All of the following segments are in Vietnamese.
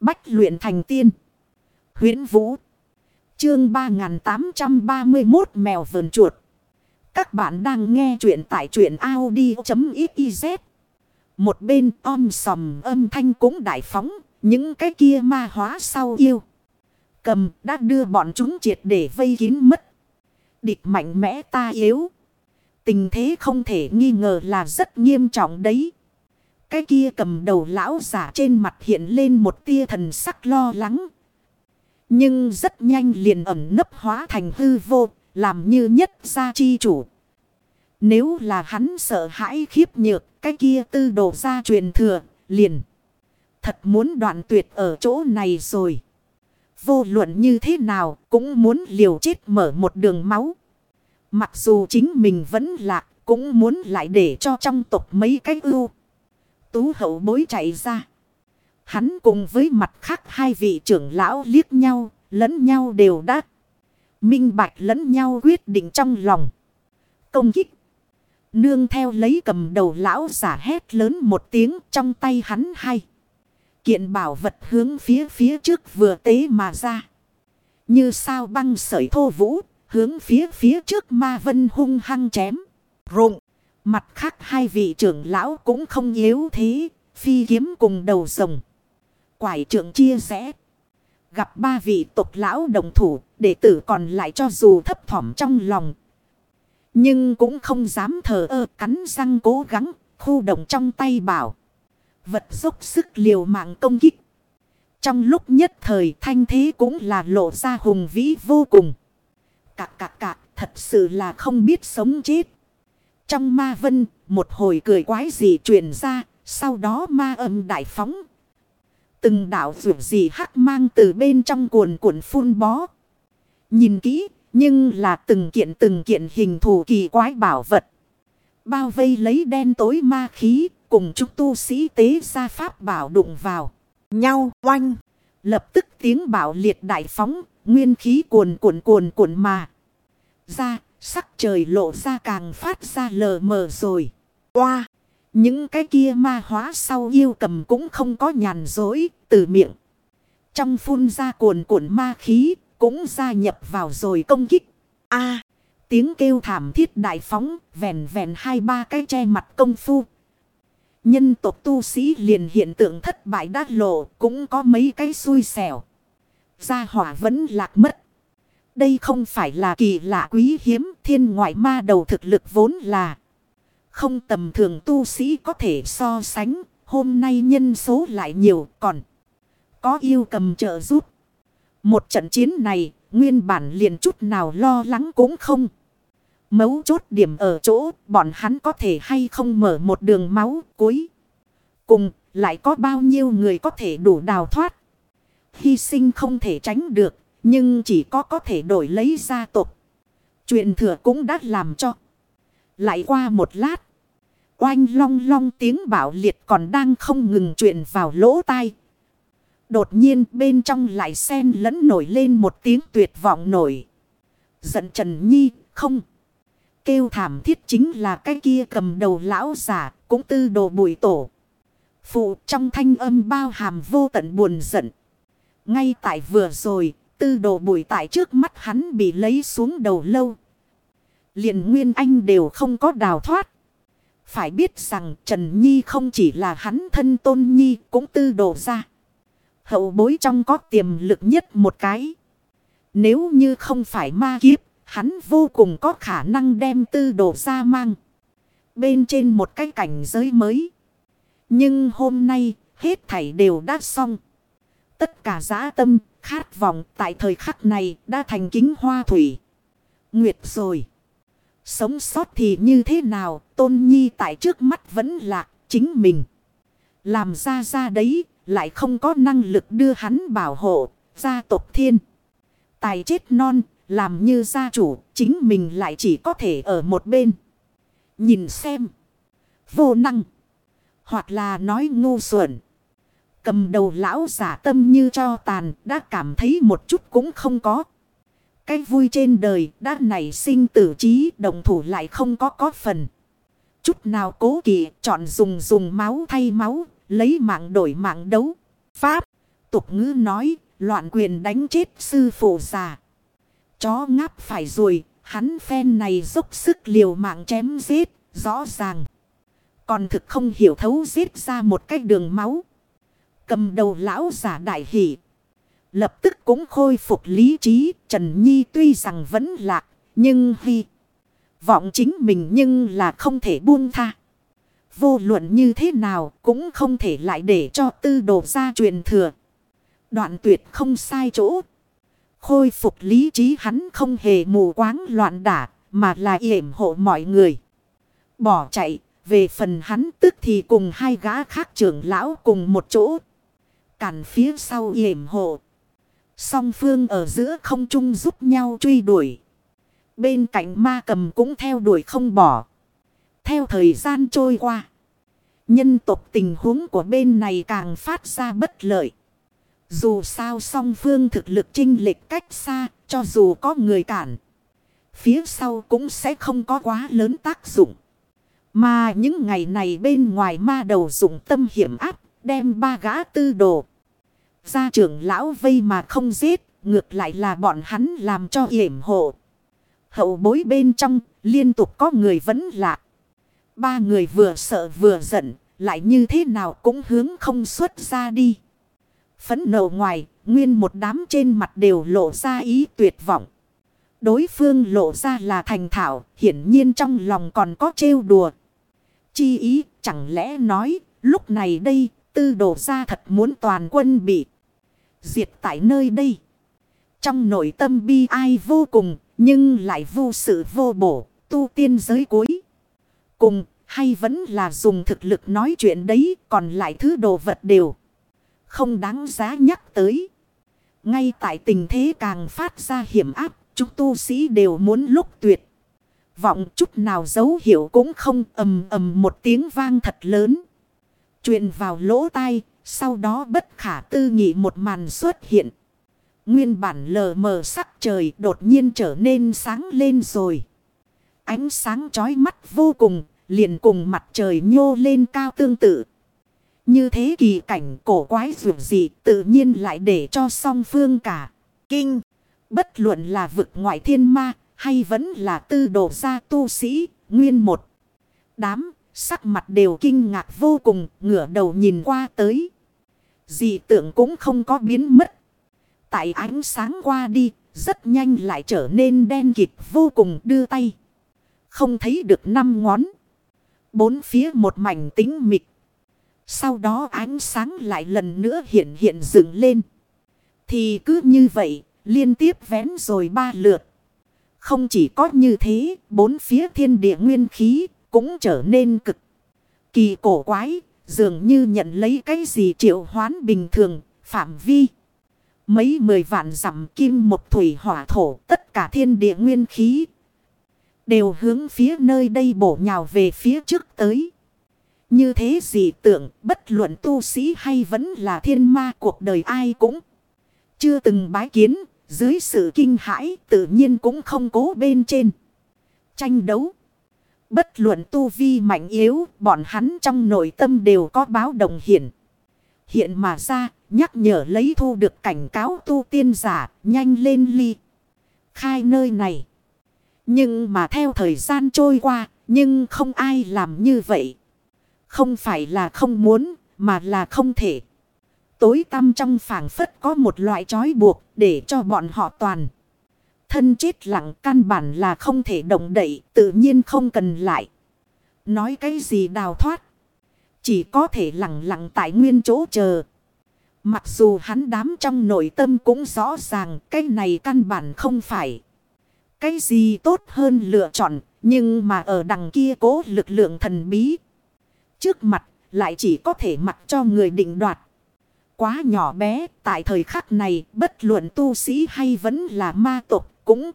Bách luyện thành tiên. huyễn Vũ. Chương 3831 Mèo vườn chuột. Các bạn đang nghe truyện tại truyện Audi.xyz. Một bên om sòm âm thanh cũng đại phóng. Những cái kia ma hóa sau yêu. Cầm đã đưa bọn chúng triệt để vây kín mất. Địch mạnh mẽ ta yếu. Tình thế không thể nghi ngờ là rất nghiêm trọng đấy. Cái kia cầm đầu lão giả trên mặt hiện lên một tia thần sắc lo lắng. Nhưng rất nhanh liền ẩm nấp hóa thành hư vô, làm như nhất gia chi chủ. Nếu là hắn sợ hãi khiếp nhược, cái kia tư đồ gia truyền thừa, liền. Thật muốn đoạn tuyệt ở chỗ này rồi. Vô luận như thế nào, cũng muốn liều chết mở một đường máu. Mặc dù chính mình vẫn lạc, cũng muốn lại để cho trong tộc mấy cái ưu tú hậu bối chạy ra. Hắn cùng với mặt khác hai vị trưởng lão liếc nhau, lẫn nhau đều đã. Minh bạch lẫn nhau quyết định trong lòng. Công kích. Nương theo lấy cầm đầu lão giả hét lớn một tiếng trong tay hắn hay. Kiện bảo vật hướng phía phía trước vừa tế mà ra. Như sao băng sợi thô vũ, hướng phía phía trước ma vân hung hăng chém. Rụng. Mặt khác hai vị trưởng lão cũng không yếu thế, phi kiếm cùng đầu rồng. Quải trưởng chia sẻ Gặp ba vị tộc lão đồng thủ, đệ tử còn lại cho dù thấp thỏm trong lòng. Nhưng cũng không dám thờ ơ cắn răng cố gắng, khu động trong tay bảo. Vật dốc sức liều mạng công kích. Trong lúc nhất thời thanh thế cũng là lộ ra hùng vĩ vô cùng. Cạc cạc cạc thật sự là không biết sống chết. Trong ma vân, một hồi cười quái gì truyền ra, sau đó ma âm đại phóng. Từng đảo rượu gì hắc mang từ bên trong cuồn cuộn phun bó. Nhìn kỹ, nhưng là từng kiện từng kiện hình thù kỳ quái bảo vật. Bao vây lấy đen tối ma khí, cùng chúng tu sĩ tế gia pháp bảo đụng vào. Nhau, oanh. Lập tức tiếng bảo liệt đại phóng, nguyên khí cuồn cuộn cuồn cuộn mà. Ra, Sắc trời lộ ra càng phát ra lờ mờ rồi. Qua. Những cái kia ma hóa sau yêu cầm cũng không có nhàn dối từ miệng. Trong phun ra cuồn cuộn ma khí cũng gia nhập vào rồi công kích. a tiếng kêu thảm thiết đại phóng vẹn vẹn hai ba cái che mặt công phu. Nhân tộc tu sĩ liền hiện tượng thất bại đát lộ cũng có mấy cái xui xẻo. Gia hỏa vẫn lạc mất. Đây không phải là kỳ lạ quý hiếm, thiên ngoại ma đầu thực lực vốn là. Không tầm thường, tu sĩ có thể so sánh. Hôm nay nhân số lại nhiều, còn. Có yêu cầm trợ giúp. Một trận chiến này, nguyên bản liền chút nào lo lắng cũng không. Mấu chốt điểm ở chỗ, bọn hắn có thể hay không mở một đường máu cuối. Cùng, lại có bao nhiêu người có thể đủ đào thoát. Hy sinh không thể tránh được nhưng chỉ có có thể đổi lấy gia tộc. Chuyện thừa cũng đã làm cho. Lại qua một lát. Oanh long long tiếng bảo liệt còn đang không ngừng chuyện vào lỗ tai. Đột nhiên bên trong lại sen lẫn nổi lên một tiếng tuyệt vọng nổi. Giận Trần Nhi, không. Kêu thảm thiết chính là cái kia cầm đầu lão giả cũng tư đồ bụi tổ. Phụ trong thanh âm bao hàm vô tận buồn giận. Ngay tại vừa rồi tư đồ bụi tại trước mắt hắn bị lấy xuống đầu lâu. liền Nguyên Anh đều không có đào thoát. Phải biết rằng Trần Nhi không chỉ là hắn thân tôn Nhi cũng tư đồ ra. Hậu bối trong có tiềm lực nhất một cái. Nếu như không phải ma kiếp, hắn vô cùng có khả năng đem tư đồ ra mang. Bên trên một cái cảnh giới mới. Nhưng hôm nay, hết thảy đều đã xong. Tất cả giã tâm, khát vọng tại thời khắc này đã thành kính hoa thủy. Nguyệt rồi. Sống sót thì như thế nào, tôn nhi tại trước mắt vẫn là chính mình. Làm ra ra đấy, lại không có năng lực đưa hắn bảo hộ, gia tộc thiên. Tài chết non, làm như gia chủ, chính mình lại chỉ có thể ở một bên. Nhìn xem. Vô năng. Hoặc là nói ngu xuẩn. Cầm đầu lão giả tâm như cho tàn đã cảm thấy một chút cũng không có. Cái vui trên đời đã nảy sinh tử trí đồng thủ lại không có có phần. Chút nào cố kỵ chọn dùng dùng máu thay máu, lấy mạng đổi mạng đấu. Pháp, Tục ngữ nói, loạn quyền đánh chết sư phụ già. Chó ngáp phải rồi, hắn phen này dốc sức liều mạng chém giết, rõ ràng. Còn thực không hiểu thấu giết ra một cái đường máu. Cầm đầu lão giả đại hỷ. Lập tức cũng khôi phục lý trí. Trần Nhi tuy rằng vẫn lạc. Nhưng hy vọng chính mình nhưng là không thể buông tha. Vô luận như thế nào cũng không thể lại để cho tư đồ ra truyền thừa. Đoạn tuyệt không sai chỗ. Khôi phục lý trí hắn không hề mù quáng loạn đả, mà là yểm hộ mọi người. Bỏ chạy, về phần hắn tức thì cùng hai gã khác trưởng lão cùng một chỗ. Cản phía sau yểm hộ. Song phương ở giữa không trung giúp nhau truy đuổi. Bên cạnh ma cầm cũng theo đuổi không bỏ. Theo thời gian trôi qua. Nhân tộc tình huống của bên này càng phát ra bất lợi. Dù sao song phương thực lực chinh lệch cách xa, cho dù có người cản. Phía sau cũng sẽ không có quá lớn tác dụng. Mà những ngày này bên ngoài ma đầu dùng tâm hiểm áp, đem ba gã tư đồ. Gia trưởng lão vây mà không giết, ngược lại là bọn hắn làm cho hiểm hộ. Hậu bối bên trong, liên tục có người vẫn lạ. Ba người vừa sợ vừa giận, lại như thế nào cũng hướng không xuất ra đi. Phấn nộ ngoài, nguyên một đám trên mặt đều lộ ra ý tuyệt vọng. Đối phương lộ ra là thành thảo, hiển nhiên trong lòng còn có trêu đùa. Chi ý, chẳng lẽ nói, lúc này đây, tư đổ ra thật muốn toàn quân bị diệt tại nơi đây. Trong nội tâm bi ai vô cùng, nhưng lại vô sự vô bổ, tu tiên giới cuối. Cùng, hay vẫn là dùng thực lực nói chuyện đấy, còn lại thứ đồ vật đều. Không đáng giá nhắc tới. Ngay tại tình thế càng phát ra hiểm áp, chúng tu sĩ đều muốn lúc tuyệt. Vọng chút nào dấu hiệu cũng không ầm ầm một tiếng vang thật lớn truyền vào lỗ tai, sau đó bất khả tư nghị một màn xuất hiện. Nguyên bản lờ mờ sắc trời đột nhiên trở nên sáng lên rồi. Ánh sáng chói mắt vô cùng, liền cùng mặt trời nhô lên cao tương tự. Như thế kỳ cảnh cổ quái dù gì tự nhiên lại để cho song phương cả. Kinh, bất luận là vực ngoại thiên ma hay vẫn là tư đồ gia tu sĩ, nguyên một. Đám, sắc mặt đều kinh ngạc vô cùng, ngửa đầu nhìn qua tới. Dị tượng cũng không có biến mất. Tại ánh sáng qua đi, rất nhanh lại trở nên đen kịt vô cùng đưa tay. Không thấy được năm ngón. Bốn phía một mảnh tính mịch. Sau đó ánh sáng lại lần nữa hiện hiện dựng lên. Thì cứ như vậy, liên tiếp vén rồi ba lượt. Không chỉ có như thế, bốn phía thiên địa nguyên khí cũng trở nên cực kỳ cổ quái, dường như nhận lấy cái gì triệu hoán bình thường, phạm vi. Mấy mười vạn dặm kim một thủy hỏa thổ, tất cả thiên địa nguyên khí đều hướng phía nơi đây bổ nhào về phía trước tới. Như thế gì tưởng bất luận tu sĩ hay vẫn là thiên ma cuộc đời ai cũng chưa từng bái kiến, dưới sự kinh hãi tự nhiên cũng không cố bên trên. Tranh đấu. Bất luận tu vi mạnh yếu, bọn hắn trong nội tâm đều có báo đồng hiện. Hiện mà ra, nhắc nhở lấy thu được cảnh cáo tu tiên giả, nhanh lên ly. Khai nơi này. Nhưng mà theo thời gian trôi qua, nhưng không ai làm như vậy. Không phải là không muốn, mà là không thể. Tối tăm trong phảng phất có một loại trói buộc để cho bọn họ toàn. Thân chết lặng căn bản là không thể động đậy, tự nhiên không cần lại. Nói cái gì đào thoát. Chỉ có thể lặng lặng tại nguyên chỗ chờ. Mặc dù hắn đám trong nội tâm cũng rõ ràng cái này căn bản không phải. Cái gì tốt hơn lựa chọn, nhưng mà ở đằng kia cố lực lượng thần bí. Trước mặt lại chỉ có thể mặc cho người định đoạt. Quá nhỏ bé, tại thời khắc này bất luận tu sĩ hay vẫn là ma tộc cũng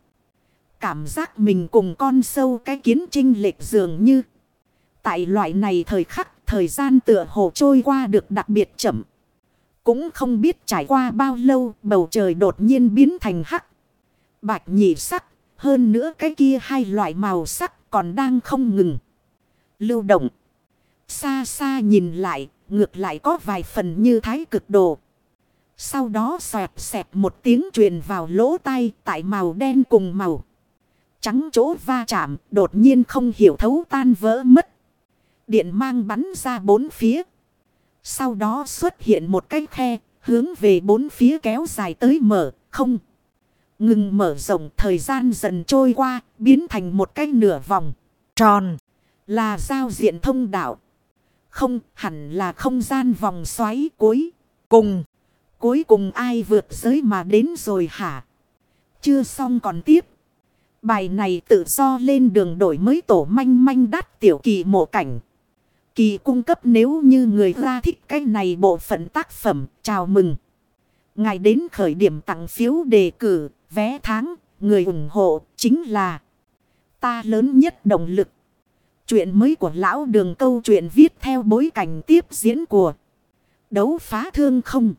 cảm giác mình cùng con sâu cái kiến trinh lệch dường như. Tại loại này thời khắc, thời gian tựa hồ trôi qua được đặc biệt chậm. Cũng không biết trải qua bao lâu bầu trời đột nhiên biến thành hắc. Bạch nhị sắc, hơn nữa cái kia hai loại màu sắc còn đang không ngừng. Lưu động. Xa xa nhìn lại, ngược lại có vài phần như thái cực đồ. Sau đó xoẹt xẹt một tiếng truyền vào lỗ tai tại màu đen cùng màu. Trắng chỗ va chạm, đột nhiên không hiểu thấu tan vỡ mất. Điện mang bắn ra bốn phía. Sau đó xuất hiện một cái khe, hướng về bốn phía kéo dài tới mở, không. Ngừng mở rộng, thời gian dần trôi qua, biến thành một cái nửa vòng tròn là giao diện thông đạo. Không, hẳn là không gian vòng xoáy cuối cùng. Cuối cùng ai vượt giới mà đến rồi hả? Chưa xong còn tiếp. Bài này tự do lên đường đổi mới tổ manh manh đắt tiểu kỳ mộ cảnh. Kỳ cung cấp nếu như người ra thích cái này bộ phận tác phẩm, chào mừng. Ngài đến khởi điểm tặng phiếu đề cử, vé tháng, người ủng hộ chính là ta lớn nhất động lực. Chuyện mới của lão đường câu chuyện viết theo bối cảnh tiếp diễn của đấu phá thương không.